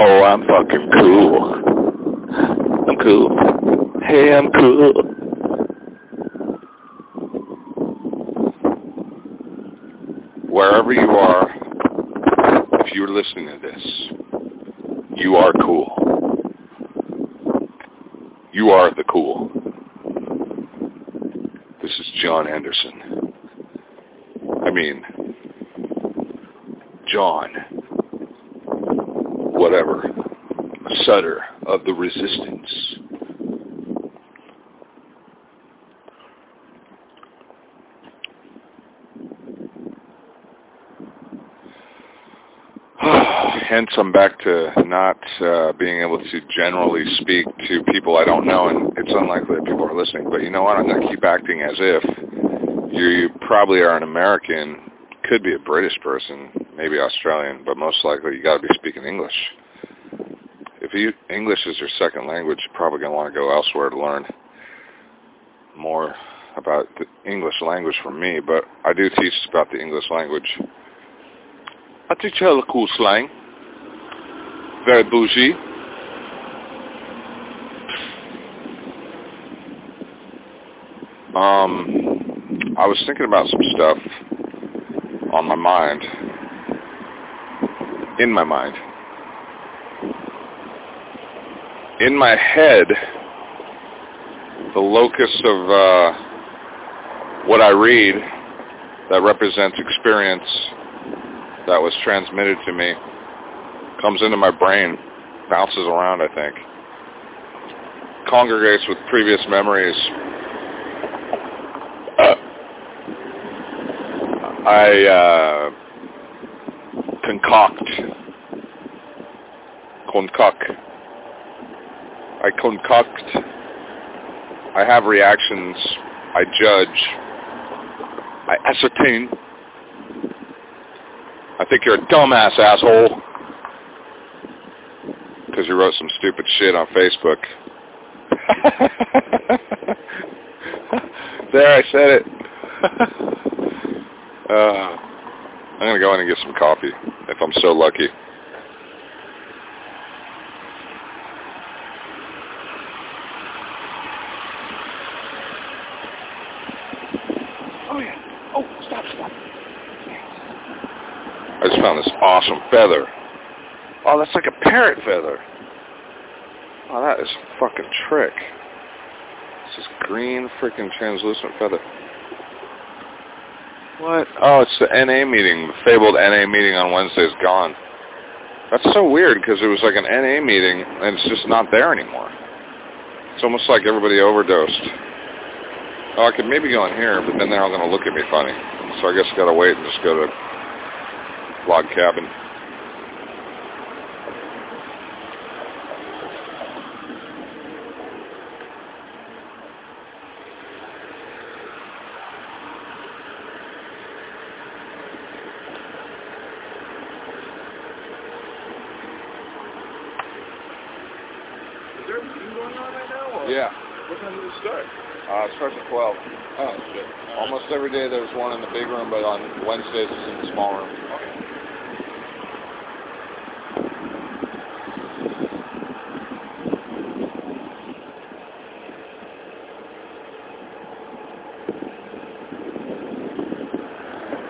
Oh, I'm fucking cool. I'm cool. Hey, I'm cool. Wherever you are, if you're listening to this, you are cool. You are the cool. This is John Anderson. I mean, John, whatever, Sutter of the Resistance. Hence, I'm back to not uh, being able to generally speak to people I don't know, and it's unlikely that people are listening. But you know what? I'm going to keep acting as if you, you probably are an American, could be a British person, maybe Australian, but most likely you got to be speaking English. If you, English is your second language, you're probably going to want to go elsewhere to learn more about the English language from me, but I do teach about the English language. I teach hella cool slang. Very bougie. Um, I was thinking about some stuff on my mind, in my mind. In my head, the locus of uh, what I read that represents experience that was transmitted to me comes into my brain, bounces around, I think, congregates with previous memories. Uh, I uh, concoct, concoct, I concoct, I have reactions, I judge, I ascertain. I think you're a dumbass asshole. Because you wrote some stupid shit on Facebook. there, I said it. uh, I'm going to go in and get some coffee if I'm so lucky. Oh, yeah. Oh, stop, stop. I just found this awesome feather. Oh, that's like a parrot feather. Oh, that is a fucking trick. This is green freaking translucent feather. What? Oh, it's the NA meeting. The fabled NA meeting on Wednesday is gone. That's so weird because it was like an NA meeting and it's just not there anymore. It's almost like everybody overdosed. Oh, I could maybe go in here, but then they're all going to look at me funny. So I guess I got to wait and just go to log cabin. Yeah. What time does it start? Uh, it starts at 12. Oh, shit. Almost every day there's one in the big room, but on Wednesdays it's in the small room.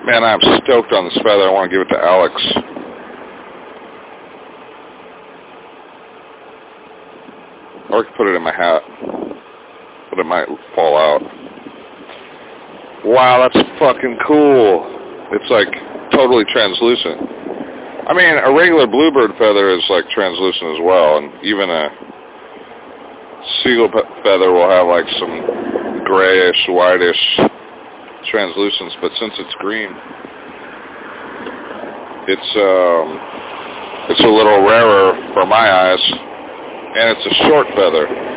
Man, I'm stoked on this feather. I want to give it to Alex. Or I could put it in my hat, but it might fall out. Wow, that's fucking cool. It's like totally translucent. I mean, a regular bluebird feather is like translucent as well, and even a seagull feather will have like some grayish, whitish translucence, but since it's green, it's um, it's a little rarer for my eyes, and it's a short feather.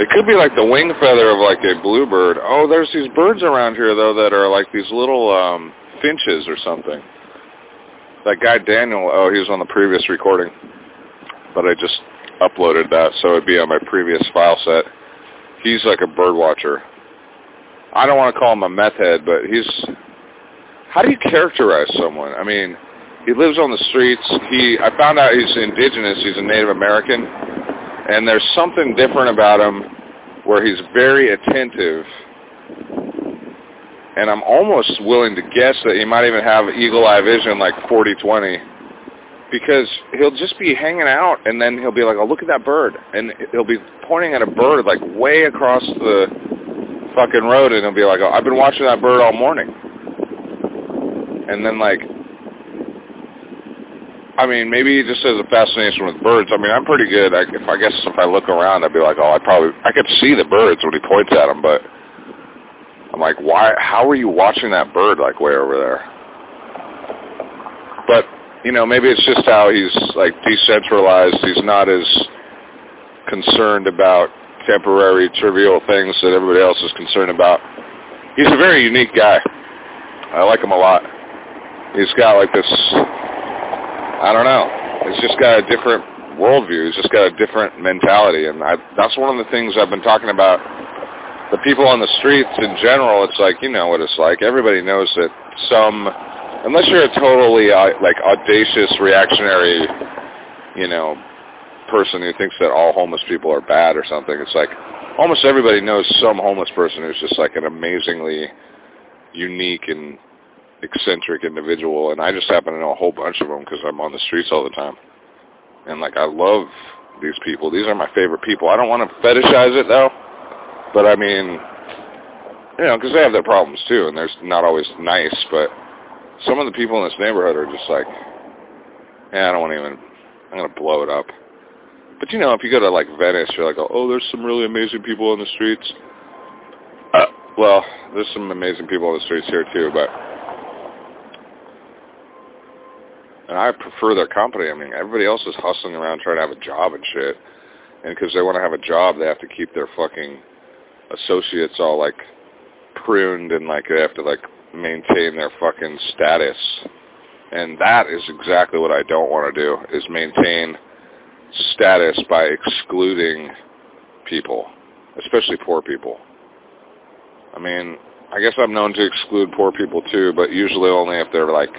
It could be like the wing feather of like a bluebird. Oh, there's these birds around here though that are like these little um, finches or something. That guy Daniel, oh, he was on the previous recording, but I just uploaded that so it'd be on my previous file set. He's like a bird watcher. I don't want to call him a meth head, but he's. How do you characterize someone? I mean, he lives on the streets. He I found out he's indigenous. He's a Native American, and there's something different about him where he's very attentive. And I'm almost willing to guess that he might even have eagle eye vision like 40-20 because he'll just be hanging out and then he'll be like, oh, look at that bird. And he'll be pointing at a bird like way across the fucking road and he'll be like, oh, I've been watching that bird all morning. And then like, I mean, maybe just has a fascination with birds. I mean, I'm pretty good. I, if I guess if I look around, I'd be like, oh, I probably, I could see the birds when he points at them, but I'm like, why, how are you watching that bird like way over there? But you know, maybe it's just how he's like decentralized. He's not as concerned about temporary, trivial things that everybody else is concerned about. He's a very unique guy. I like him a lot. He's got like this, I don't know. He's just got a different worldview. He's just got a different mentality, and I, that's one of the things I've been talking about. The people on the streets in general, it's like you know what it's like. Everybody knows that some unless you're a totally uh, like audacious reactionary, you know, person who thinks that all homeless people are bad or something. It's like almost everybody knows some homeless person who's just like an amazingly unique and eccentric individual, and I just happen to know a whole bunch of them because I'm on the streets all the time. And like I love these people. These are my favorite people. I don't want to fetishize it though, but I mean, you know, because they have their problems too, and they're not always nice, but some of the people in this neighborhood are just like, yeah, I don't want to even, I'm to blow it up. But you know, if you go to like Venice, you're like, oh, there's some really amazing people on the streets. Uh, well, there's some amazing people on the streets here too, but and I prefer their company. I mean, everybody else is hustling around trying to have a job and shit, and because they want to have a job, they have to keep their fucking associates all like pruned and like they have to like maintain their fucking status. And that is exactly what I don't want to do, is maintain status by excluding people, especially poor people. I mean, I guess I'm known to exclude poor people too, but usually only if they're like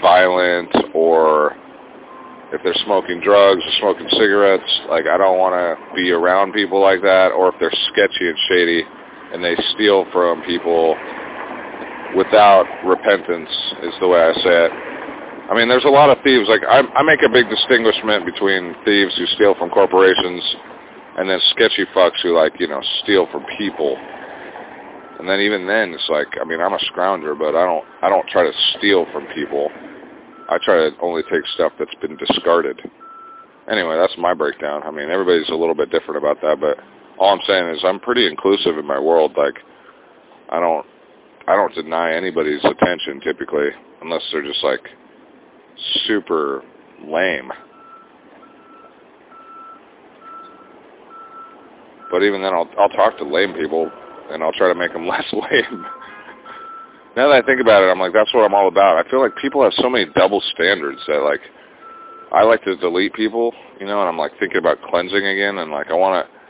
violent or if they're smoking drugs or smoking cigarettes. Like I don't want to be around people like that or if they're sketchy and shady and they steal from people without repentance is the way I say it. I mean, there's a lot of thieves. Like I, I make a big distinguishment between thieves who steal from corporations and then sketchy fucks who like you know steal from people. And then even then, it's like I mean, I'm a scrounger, but I don't I don't try to steal from people. I try to only take stuff that's been discarded. Anyway, that's my breakdown. I mean, everybody's a little bit different about that, but all I'm saying is I'm pretty inclusive in my world. Like, I don't I don't deny anybody's attention typically, unless they're just like super lame. But even then, I'll I'll talk to lame people, and I'll try to make them less lame. now that I think about it, I'm like, that's what I'm all about. I feel like people have so many double standards that like, I like to delete people, you know, and I'm like thinking about cleansing again, and like I want to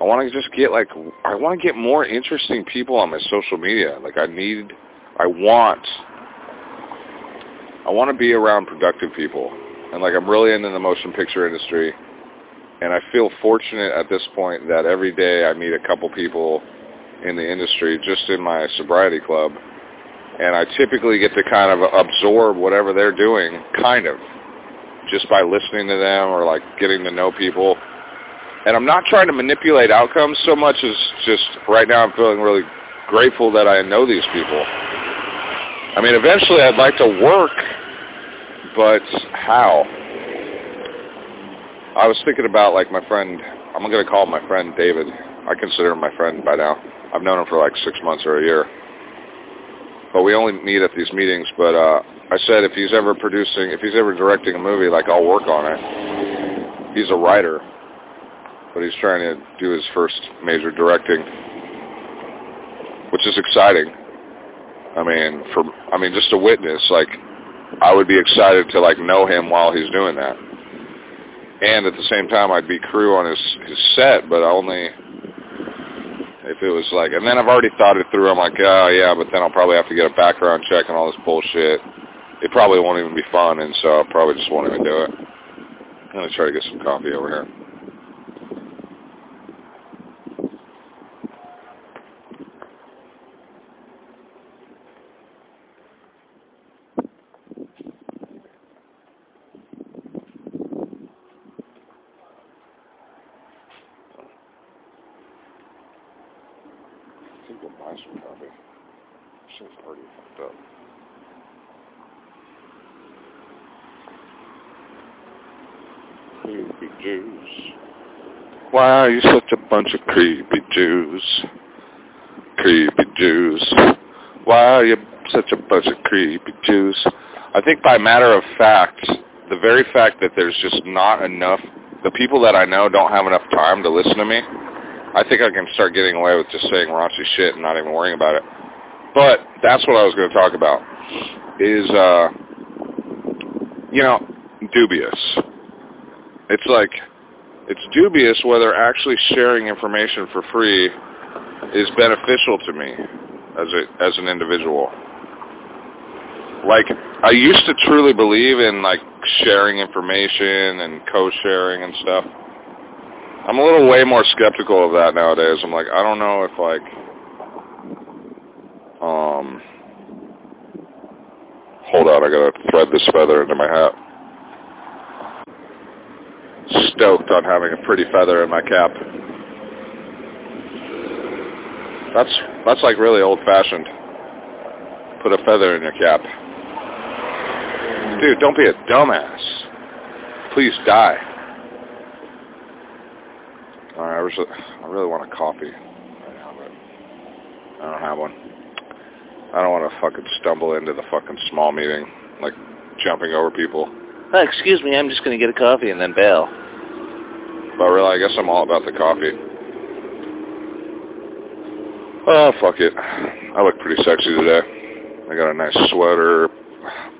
I want to just get like I want to get more interesting people on my social media. Like I need, I want, I want to be around productive people, and like I'm really into the motion picture industry, and I feel fortunate at this point that every day I meet a couple people in the industry just in my sobriety club, and I typically get to kind of absorb whatever they're doing, kind of, just by listening to them or like getting to know people and I'm not trying to manipulate outcomes so much as just right now I'm feeling really grateful that I know these people. I mean, eventually I'd like to work, but how? I was thinking about like my friend, I'm going to call my friend David. I consider him my friend by now. I've known him for like six months or a year. But we only meet at these meetings, but uh, I said if he's ever producing, if he's ever directing a movie, like I'll work on it. He's a writer but he's trying to do his first major directing, which is exciting. I mean, for I mean, just to witness, like, I would be excited to like know him while he's doing that, and at the same time, I'd be crew on his his set, but only if it was like. And then I've already thought it through. I'm like, oh yeah, but then I'll probably have to get a background check and all this bullshit. it probably won't even be fun, and so I probably just won't even do it. I'm gonna try to get some coffee over here. I think we'll buy some coffee. Shit's already fucked up. Creepy Jews. Why are you such a bunch of creepy Jews? Creepy Jews. Why are you such a bunch of creepy Jews? I think by matter of fact, the very fact that there's just not enough, the people that I know don't have enough time to listen to me, I think I can start getting away with just saying raunchy shit and not even worrying about it. But that's what I was going to talk about, is, uh, you know, dubious. It's like, it's dubious whether actually sharing information for free is beneficial to me as a, as an individual. Like, I used to truly believe in, like, sharing information and co-sharing and stuff. I'm a little way more skeptical of that nowadays. I'm like, I don't know if, like, um, hold on, I gotta thread this feather into my hat stoked on having a pretty feather in my cap. That's that's like really old fashioned. Put a feather in your cap. Dude, don't be a dumbass. Please die. Alright, I, was, I really want a coffee I don't have one. I don't want to fucking stumble into the fucking small meeting, like jumping over people. Oh, excuse me, I'm just going to get a coffee and then bail. But really, I guess I'm all about the coffee. Oh, fuck it. I look pretty sexy today. I got a nice sweater,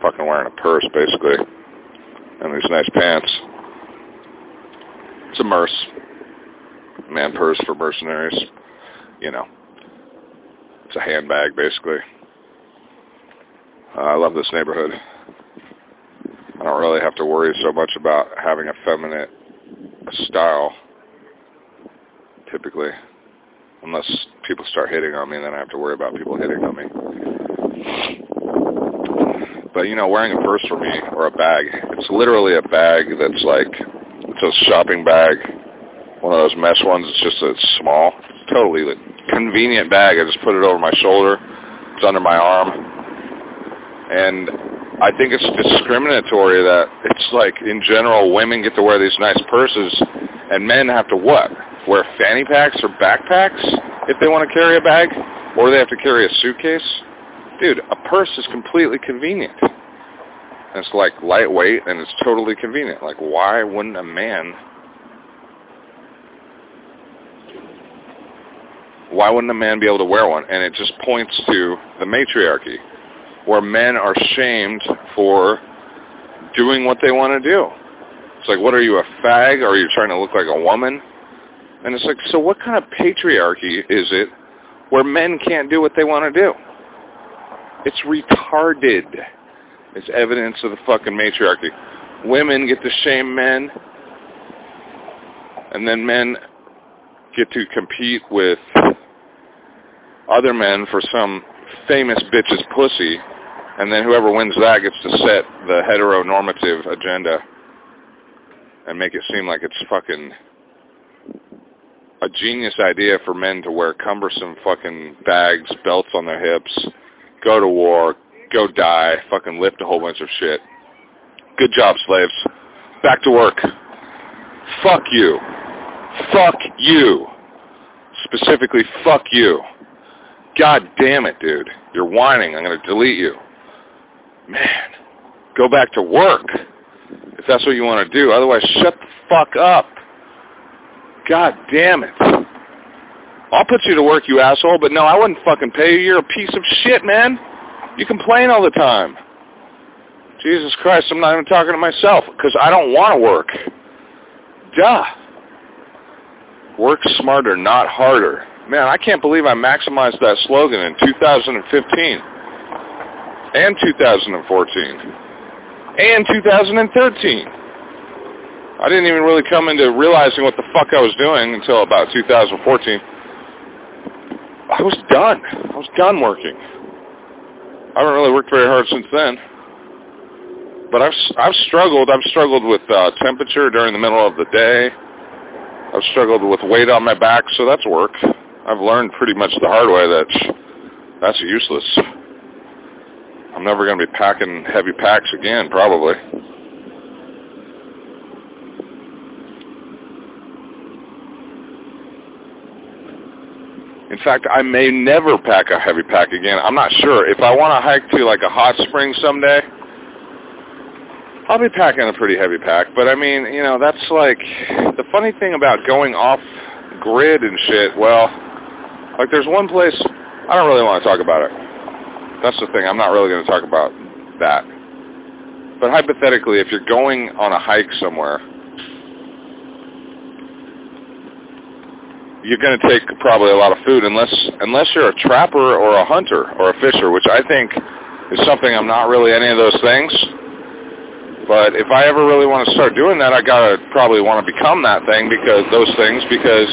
fucking wearing a purse, basically, and these nice pants. It's a merce. Man purse for mercenaries. You know. It's a handbag, basically. Uh, I love this neighborhood. I don't really have to worry so much about having a feminine style, typically. Unless people start hitting on me, then I have to worry about people hitting on me. But, you know, wearing a purse for me, or a bag, it's literally a bag that's like, it's a shopping bag, one of those mesh ones, it's just a small, totally convenient bag. I just put it over my shoulder, it's under my arm, and I think it's discriminatory that it's like in general women get to wear these nice purses and men have to what? Wear fanny packs or backpacks if they want to carry a bag or they have to carry a suitcase? Dude, a purse is completely convenient. It's like lightweight and it's totally convenient. Like why wouldn't a man why wouldn't a man be able to wear one? And it just points to the matriarchy where men are shamed for doing what they want to do. It's like, what are you, a fag? Are you trying to look like a woman? And it's like, so what kind of patriarchy is it where men can't do what they want to do? It's retarded. It's evidence of the fucking matriarchy. Women get to shame men, and then men get to compete with other men for some famous bitch's pussy and then whoever wins that gets to set the heteronormative agenda and make it seem like it's fucking a genius idea for men to wear cumbersome fucking bags, belts on their hips, go to war, go die, fucking lift a whole bunch of shit. Good job, slaves. Back to work. Fuck you. Fuck you. Specifically, fuck you. God damn it, dude. You're whining. I'm going to delete you man, go back to work if that's what you want to do. Otherwise, shut the fuck up. God damn it. I'll put you to work, you asshole, but no, I wouldn't fucking pay you. You're a piece of shit, man. You complain all the time. Jesus Christ, I'm not even talking to myself because I don't want to work. Duh. Work smarter, not harder. Man, I can't believe I maximized that slogan in 2015. And 2014 and 2013. I didn't even really come into realizing what the fuck I was doing until about 2014. I was done. I was done working. I haven't really worked very hard since then. But I've I've struggled. I've struggled with uh, temperature during the middle of the day. I've struggled with weight on my back, so that's work. I've learned pretty much the hard way that that's useless. I'm never going to be packing heavy packs again, probably. In fact, I may never pack a heavy pack again. I'm not sure. If I want to hike to like a hot spring someday, I'll be packing a pretty heavy pack. But I mean, you know, that's like the funny thing about going off grid and shit. Well, like there's one place I don't really want to talk about it. That's the thing. I'm not really going to talk about that. But hypothetically, if you're going on a hike somewhere you're going to take probably a lot of food unless unless you're a trapper or a hunter or a fisher, which I think is something I'm not really any of those things. But if I ever really want to start doing that, I gotta probably want to become that thing because those things because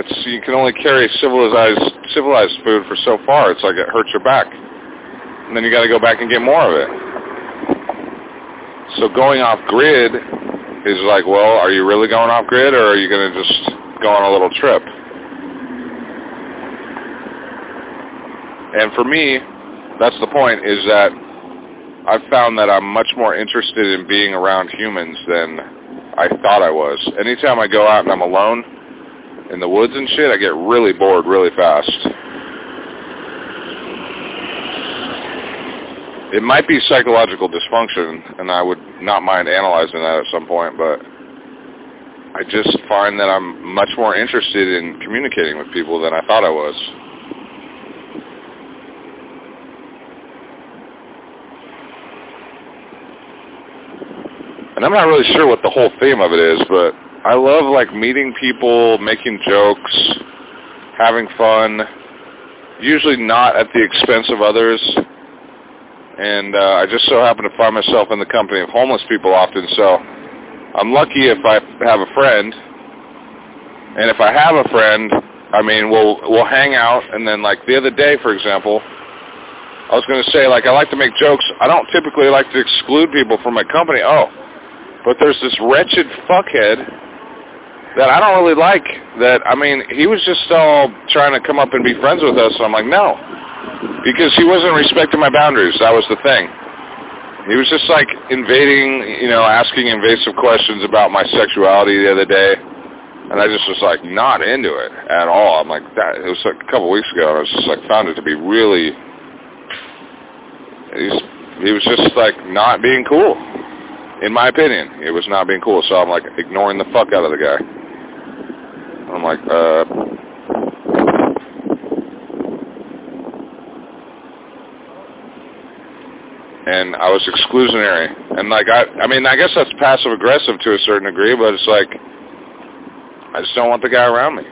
it's you can only carry civilized civilized food for so far. It's like it hurts your back, and then you got to go back and get more of it. So going off grid He's like, well, are you really going off grid or are you going to just go on a little trip? And for me, that's the point, is that I've found that I'm much more interested in being around humans than I thought I was. Anytime I go out and I'm alone in the woods and shit, I get really bored really fast. It might be psychological dysfunction, and I would not mind analyzing that at some point, but I just find that I'm much more interested in communicating with people than I thought I was. And I'm not really sure what the whole theme of it is, but I love like meeting people, making jokes, having fun, usually not at the expense of others and uh, I just so happen to find myself in the company of homeless people often. So I'm lucky if I have a friend, and if I have a friend, I mean, we'll we'll hang out, and then like the other day, for example, I was going to say like I like to make jokes. I don't typically like to exclude people from my company. Oh, but there's this wretched fuckhead that I don't really like. That I mean, he was just all trying to come up and be friends with us. So I'm like, no because he wasn't respecting my boundaries. That was the thing. He was just like invading, you know, asking invasive questions about my sexuality the other day, and I just was like not into it at all. I'm like that. It was like a couple weeks ago, and I was just like found it to be really. He's he was just like not being cool, in my opinion. It was not being cool, so I'm like ignoring the fuck out of the guy. I'm like, uh, and I was exclusionary. And like I, I mean, I guess that's passive aggressive to a certain degree, but it's like I just don't want the guy around me.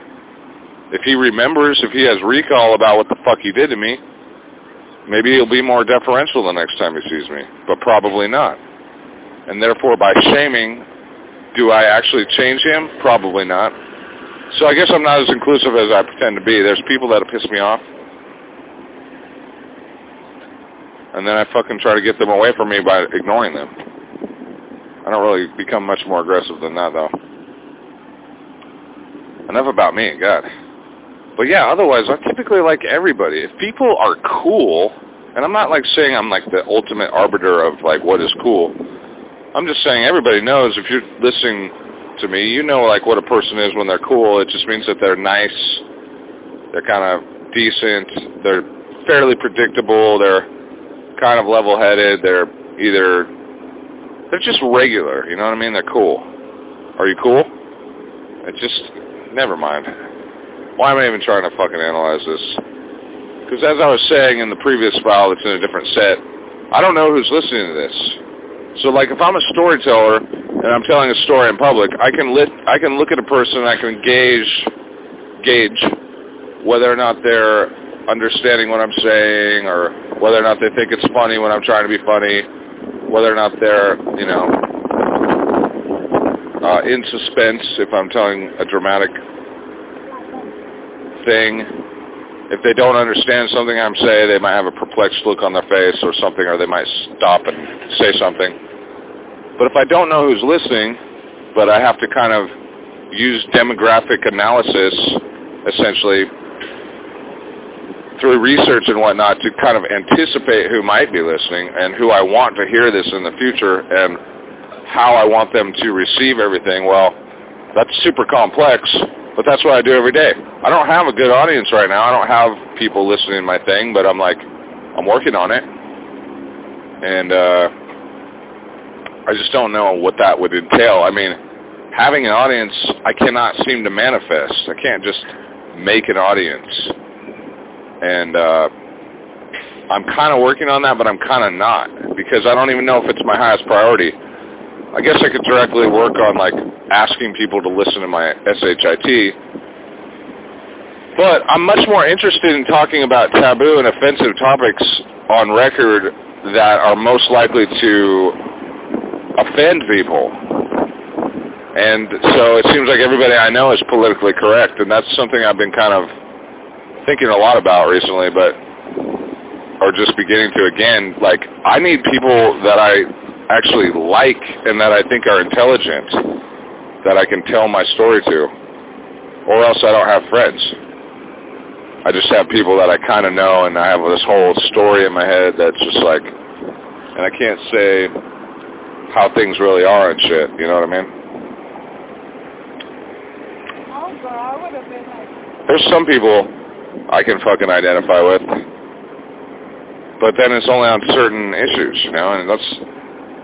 If he remembers, if he has recall about what the fuck he did to me, maybe he'll be more deferential the next time he sees me, but probably not. And therefore, by shaming, do I actually change him? Probably not. So I guess I'm not as inclusive as I pretend to be. There's people that piss me off and then I fucking try to get them away from me by ignoring them. I don't really become much more aggressive than that, though. Enough about me, God. But yeah, otherwise, I typically like everybody. If people are cool, and I'm not like saying I'm like the ultimate arbiter of like what is cool. I'm just saying everybody knows if you're listening to me, you know like what a person is when they're cool. It just means that they're nice, they're kind of decent, they're fairly predictable, they're kind of level-headed. They're either they're just regular. You know what I mean? They're cool. Are you cool? It just never mind. Why am I even trying to fucking analyze this? Because as I was saying in the previous file that's in a different set, I don't know who's listening to this. So like if I'm a storyteller and I'm telling a story in public, I can lit I can look at a person and I can gauge gauge whether or not they're understanding what I'm saying or whether or not they think it's funny when I'm trying to be funny, whether or not they're, you know, uh, in suspense if I'm telling a dramatic thing. If they don't understand something I'm saying, they might have a perplexed look on their face or something, or they might stop and say something. But if I don't know who's listening, but I have to kind of use demographic analysis, essentially, through research and whatnot to kind of anticipate who might be listening and who I want to hear this in the future and how I want them to receive everything. Well, that's super complex, but that's what I do every day. I don't have a good audience right now. I don't have people listening to my thing, but I'm like, I'm working on it. And uh, I just don't know what that would entail. I mean, having an audience, I cannot seem to manifest. I can't just make an audience. And uh, I'm kind of working on that, but I'm kind of not because I don't even know if it's my highest priority. I guess I could directly work on like asking people to listen to my SHIT. But I'm much more interested in talking about taboo and offensive topics on record that are most likely to offend people. And so it seems like everybody I know is politically correct, and that's something I've been kind of thinking a lot about recently, but or just beginning to again. Like I need people that I actually like and that I think are intelligent that I can tell my story to. Or else I don't have friends. I just have people that I kind of know and I have this whole story in my head that's just like, and I can't say how things really are and shit, you know what I mean? There's some people I can fucking identify with, but then it's only on certain issues, you know, and that's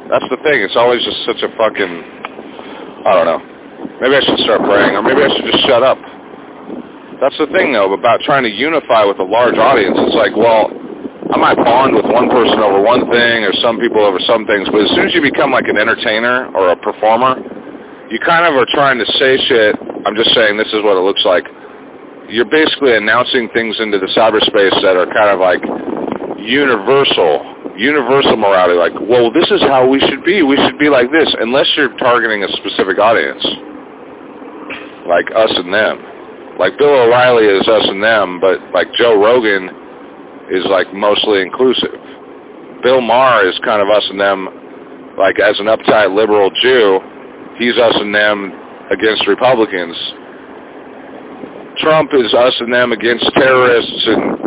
that's the thing. It's always just such a fucking, I don't know. Maybe I should start praying, or maybe I should just shut up. That's the thing, though, about trying to unify with a large audience. It's like, well, I might bond with one person over one thing or some people over some things, but as soon as you become like an entertainer or a performer, you kind of are trying to say shit. I'm just saying this is what it looks like. You're basically announcing things into the cyberspace that are kind of like universal universal morality, like, well, this is how we should be. We should be like this, unless you're targeting a specific audience, like us and them. Like Bill O'Reilly is us and them, but like Joe Rogan is like mostly inclusive. Bill Maher is kind of us and them, like as an uptight liberal Jew, he's us and them against Republicans. Trump is us and them against terrorists and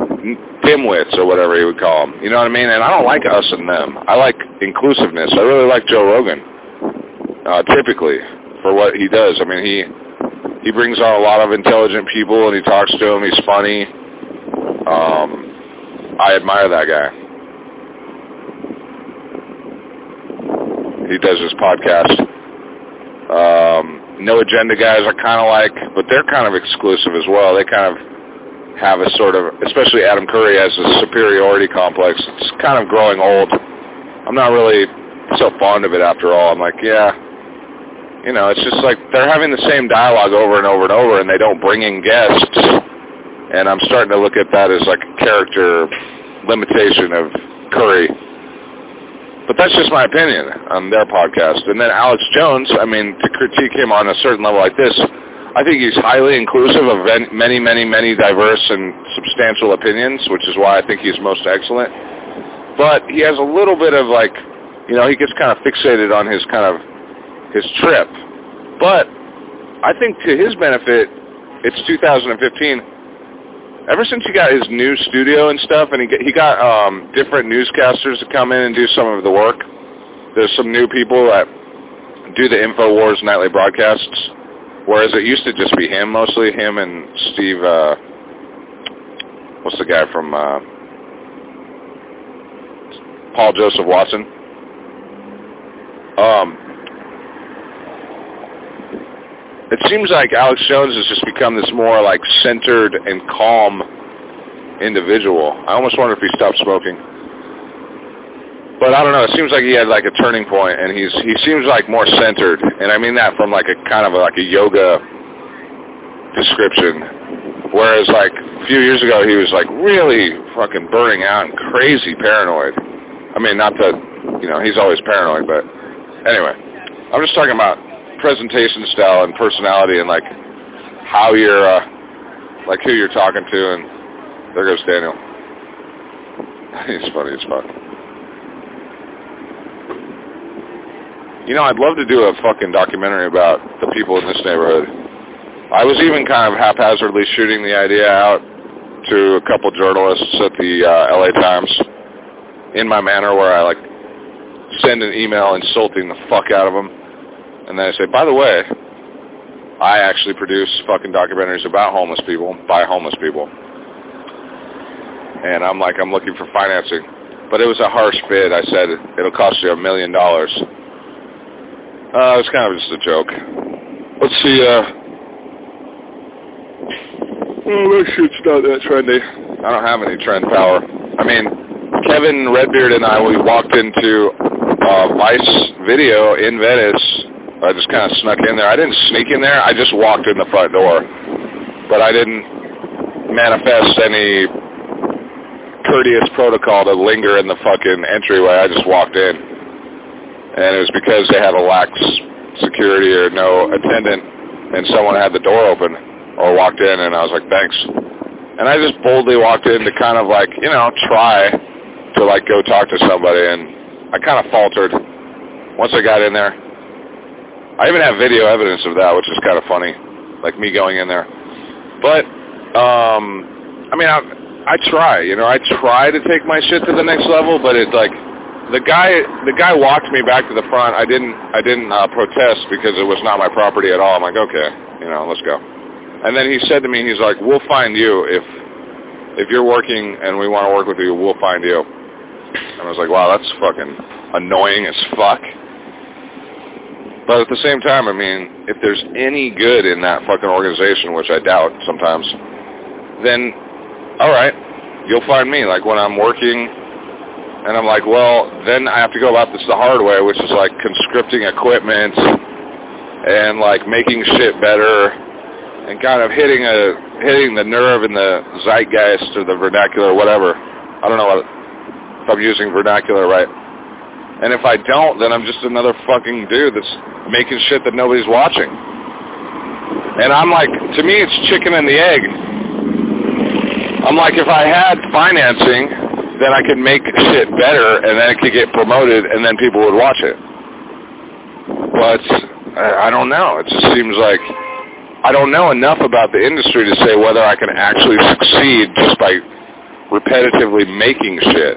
dimwits or whatever you would call them. You know what I mean? And I don't like us and them. I like inclusiveness. I really like Joe Rogan, uh, typically, for what he does. I mean, he he brings on a lot of intelligent people and he talks to them. He's funny. Um, I admire that guy. He does his podcast. Um, no agenda guys are kind of like, but they're kind of exclusive as well. They kind of have a sort of, especially Adam Curry has a superiority complex. It's kind of growing old. I'm not really so fond of it after all. I'm like, yeah, you know, it's just like they're having the same dialogue over and over and over, and they don't bring in guests. And I'm starting to look at that as like a character limitation of Curry. But that's just my opinion on their podcast. And then Alex Jones, I mean, to critique him on a certain level like this, I think he's highly inclusive of many, many, many diverse and substantial opinions, which is why I think he's most excellent. But he has a little bit of like, you know, he gets kind of fixated on his kind of his trip. But I think to his benefit, it's 2015. Ever since he got his new studio and stuff, and he he got um, different newscasters to come in and do some of the work. There's some new people that do the Infowars nightly broadcasts Whereas it used to just be him mostly, him and Steve, uh, what's the guy from, uh, Paul Joseph Watson. Um, it seems like Alex Jones has just become this more like centered and calm individual. I almost wonder if he stopped smoking. But I don't know. It seems like he had like a turning point, and he's he seems like more centered, and I mean that from like a kind of a, like a yoga description. Whereas like a few years ago, he was like really fucking burning out and crazy paranoid. I mean, not that, you know, he's always paranoid, but anyway, I'm just talking about presentation style and personality and like how you're, uh, like who you're talking to and there goes Daniel. He's funny as fuck. You know, I'd love to do a fucking documentary about the people in this neighborhood. I was even kind of haphazardly shooting the idea out to a couple journalists at the uh, LA Times in my manner where I like send an email insulting the fuck out of them. And then I say, by the way, I actually produce fucking documentaries about homeless people, by homeless people. And I'm like, I'm looking for financing. But it was a harsh bid. I said, it'll cost you a million dollars. Uh, it was kind of just a joke. Let's see, uh... Oh, that shit's not that trendy. I don't have any trend power. I mean, Kevin Redbeard and I, we walked into uh, Vice Video in Venice. I just kind of snuck in there. I didn't sneak in there. I just walked in the front door. But I didn't manifest any courteous protocol to linger in the fucking entryway. I just walked in. And it was because they had a lax security or no attendant and someone had the door open or walked in and I was like, thanks. And I just boldly walked in to kind of like, you know, try to like go talk to somebody and I kind of faltered once I got in there. I even have video evidence of that, which is kind of funny, like me going in there. But, um, I mean, I, I try, you know, I try to take my shit to the next level, but it's like, the guy, the guy walked me back to the front. I didn't, I didn't uh, protest because it was not my property at all. I'm like, okay, you know, let's go. And then he said to me, he's like, we'll find you if, if you're working and we want to work with you, we'll find you. And I was like, wow, that's fucking annoying as fuck. But at the same time, I mean, if there's any good in that fucking organization, which I doubt sometimes, then, all right, you'll find me. Like when I'm working and I'm like, well, then I have to go about this the hard way, which is like conscripting equipment and like making shit better and kind of hitting a hitting the nerve in the zeitgeist or the vernacular, whatever. I don't know what if I'm using vernacular right. And if I don't, then I'm just another fucking dude that's making shit that nobody's watching. And I'm like, to me, it's chicken and the egg. I'm like, if I had financing, then I could make shit better, and then it could get promoted, and then people would watch it. But I don't know. It just seems like I don't know enough about the industry to say whether I can actually succeed just by repetitively making shit.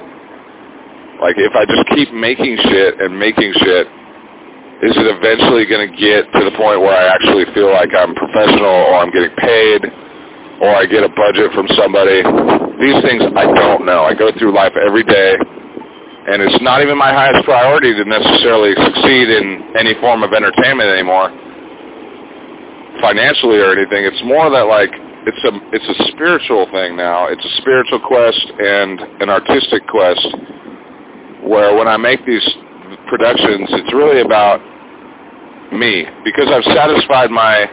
Like if I just keep making shit and making shit, is it eventually going to get to the point where I actually feel like I'm professional or I'm getting paid or I get a budget from somebody? These things I don't know. I go through life every day and it's not even my highest priority to necessarily succeed in any form of entertainment anymore financially or anything. It's more that like it's a it's a spiritual thing now. It's a spiritual quest and an artistic quest where when I make these productions, it's really about me. Because I've satisfied my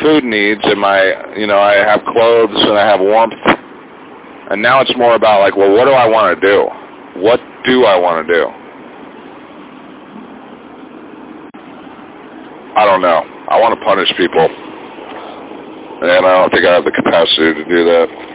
food needs and my you know I have clothes and I have warmth. And now it's more about like well what do I want to do? What do I want to do? I don't know. I want to punish people. And I don't think I have the capacity to do that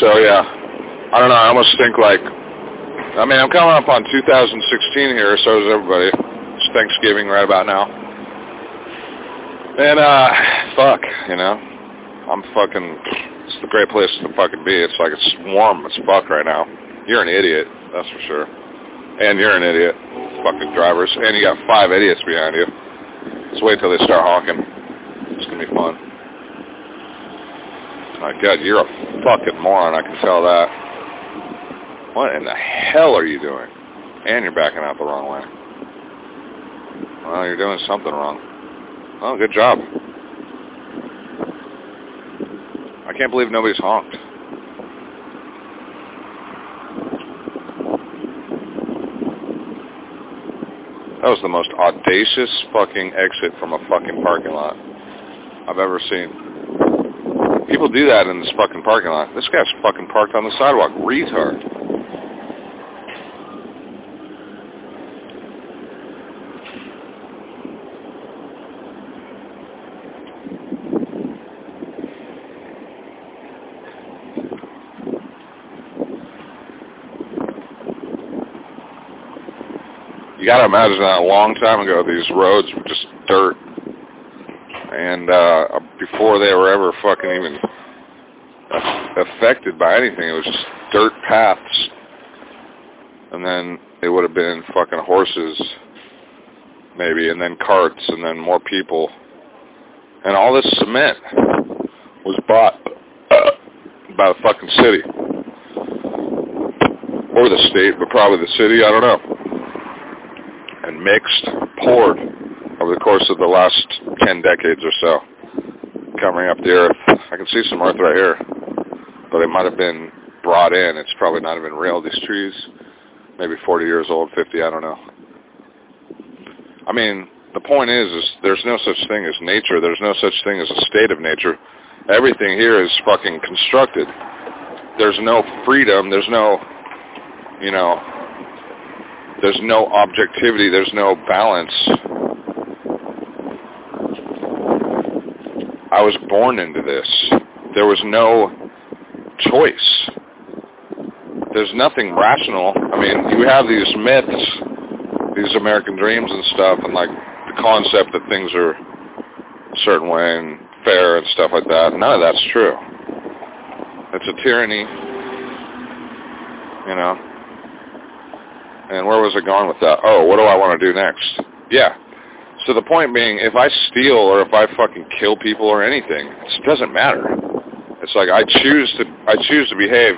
so yeah, I don't know. I almost think like, I mean, I'm coming up on 2016 here, so is everybody. It's Thanksgiving right about now, and uh, fuck, you know, I'm fucking. It's a great place to fucking be. It's like it's warm as fuck right now. You're an idiot, that's for sure. And you're an idiot, fucking drivers. And you got five idiots behind you. Just wait till they start honking. It's gonna be fun. My God, you're a fucking moron. I can tell that. What in the hell are you doing? And you're backing out the wrong way. Well, you're doing something wrong. Well, good job. I can't believe nobody's honked. That was the most audacious fucking exit from a fucking parking lot I've ever seen. People do that in this fucking parking lot. This guy's fucking parked on the sidewalk. Retard. You got to imagine that a long time ago, these roads were just dirt, and uh, before they were ever fucking even affected by anything, it was just dirt paths, and then it would have been fucking horses, maybe, and then carts, and then more people, and all this cement was bought by the fucking city. Or the state, but probably the city. I don't know. And mixed, poured over the course of the last 10 decades or so, covering up the earth. I can see some earth right here, but it might have been brought in. It's probably not even real. These trees, maybe 40 years old, 50, I don't know. I mean, the point is, is there's no such thing as nature. There's no such thing as a state of nature. Everything here is fucking constructed. There's no freedom. There's no, you know, there's no objectivity. There's no balance. I was born into this. There was no choice. There's nothing rational. I mean, you have these myths, these American dreams and stuff, and like the concept that things are a certain way and fair and stuff like that. None of that's true. It's a tyranny, you know. And where was it going with that? Oh, what do I want to do next? Yeah. So the point being, if I steal or if I fucking kill people or anything, it doesn't matter. It's like I choose to I choose to behave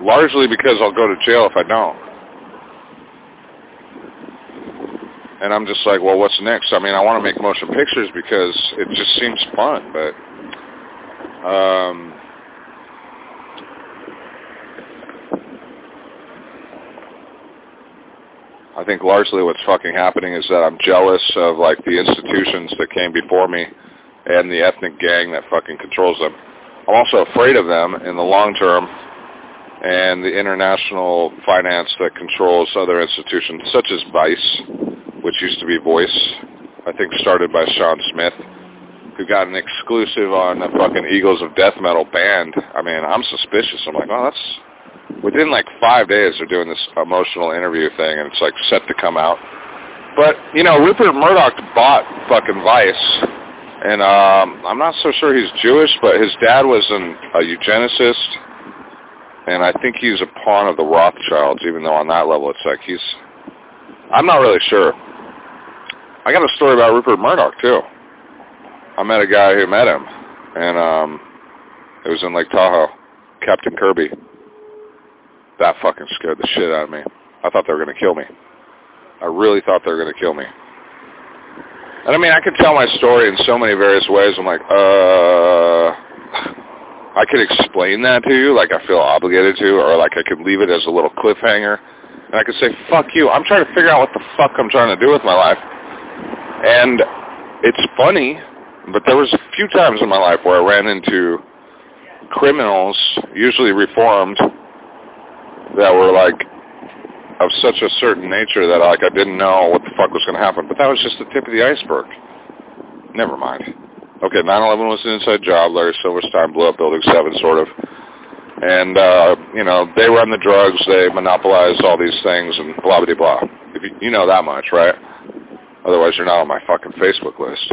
largely because I'll go to jail if I don't. And I'm just like, well, what's next? I mean, I want to make motion pictures because it just seems fun, but um I think largely what's fucking happening is that I'm jealous of like the institutions that came before me and the ethnic gang that fucking controls them. I'm also afraid of them in the long term and the international finance that controls other institutions such as Vice, which used to be Voice, I think started by Sean Smith, who got an exclusive on the fucking Eagles of Death Metal band. I mean, I'm suspicious. I'm like, oh, that's within like five days they're doing this emotional interview thing and it's like set to come out. But, you know, Rupert Murdoch bought fucking Vice and um I'm not so sure he's Jewish, but his dad was an, a eugenicist and I think he's a pawn of the Rothschilds, even though on that level it's like he's I'm not really sure. I got a story about Rupert Murdoch too. I met a guy who met him and um it was in Lake Tahoe. Captain Kirby. That fucking scared the shit out of me. I thought they were going to kill me. I really thought they were going to kill me. And I mean, I could tell my story in so many various ways. I'm like, uh, I could explain that to you, like I feel obligated to, or like I could leave it as a little cliffhanger. And I could say, fuck you. I'm trying to figure out what the fuck I'm trying to do with my life. And it's funny, but there was a few times in my life where I ran into criminals, usually reformed, that were like of such a certain nature that like I didn't know what the fuck was going to happen. But that was just the tip of the iceberg. Never mind. Okay, 9/11 was an inside job. Larry Silverstein blew up Building 7, sort of. and uh, you know they run the drugs, they monopolize all these things, and blah blah blah. You know that much, right? Otherwise, you're not on my fucking Facebook list.